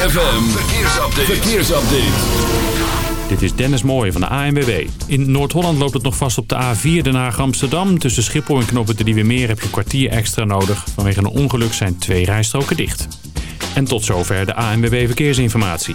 ZFM, verkeersupdate. verkeersupdate. Dit is Dennis Mooij van de ANWB. In Noord-Holland loopt het nog vast op de A4 Den Haag-Amsterdam. Tussen Schiphol en Knoppen de we Meer heb je een kwartier extra nodig. Vanwege een ongeluk zijn twee rijstroken dicht. En tot zover de ANWB Verkeersinformatie.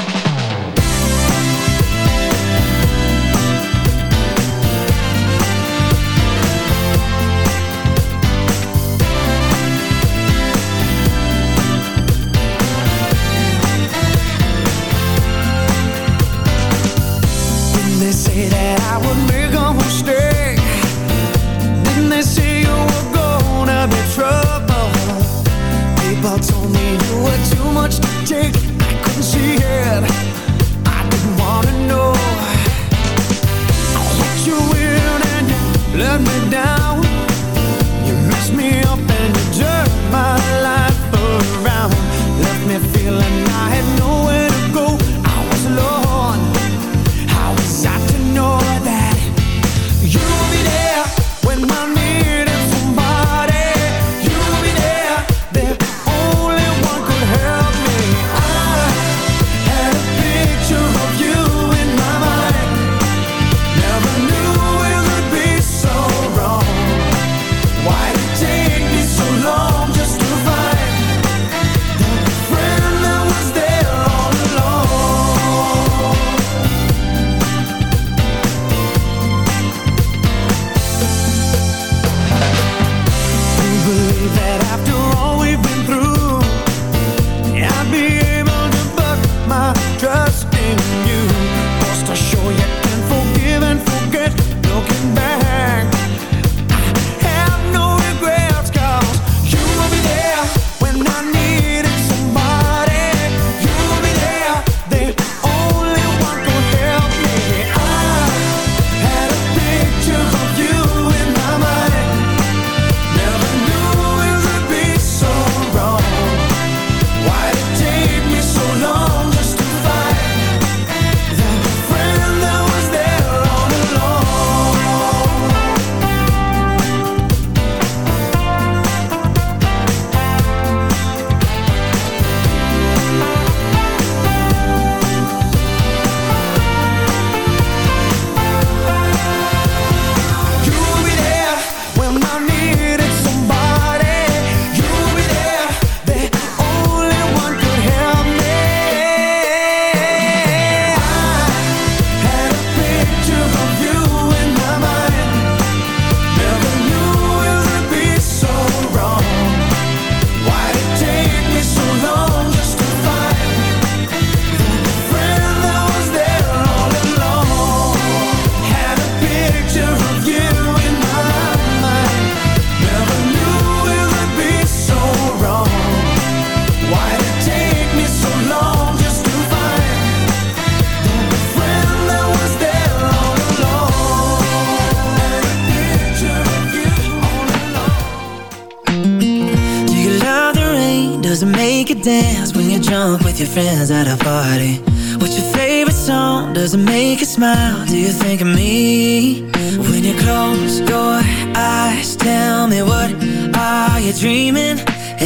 your friends at a party What's your favorite song? Does it make you smile? Do you think of me? When you close your eyes Tell me what are you dreaming?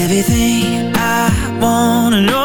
Everything I wanna know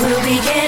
but we'll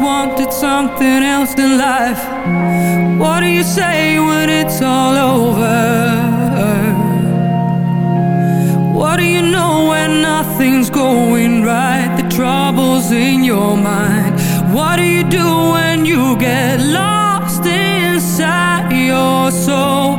Wanted something else than life. What do you say when it's all over? What do you know when nothing's going right? The trouble's in your mind. What do you do when you get lost inside your soul?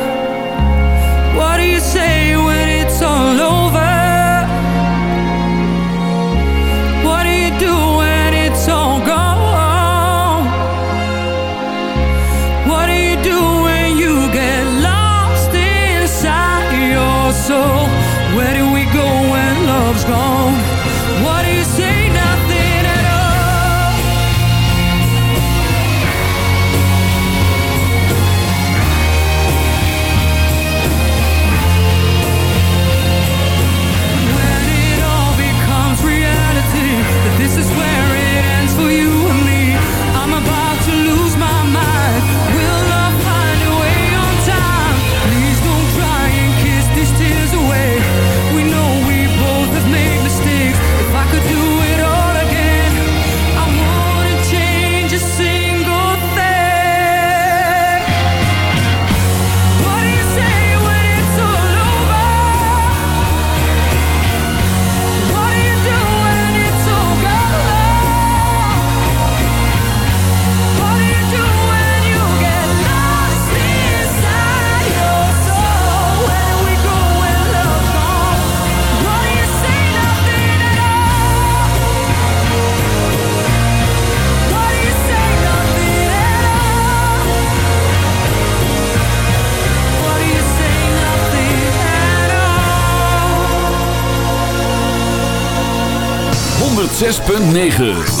106.9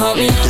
call me.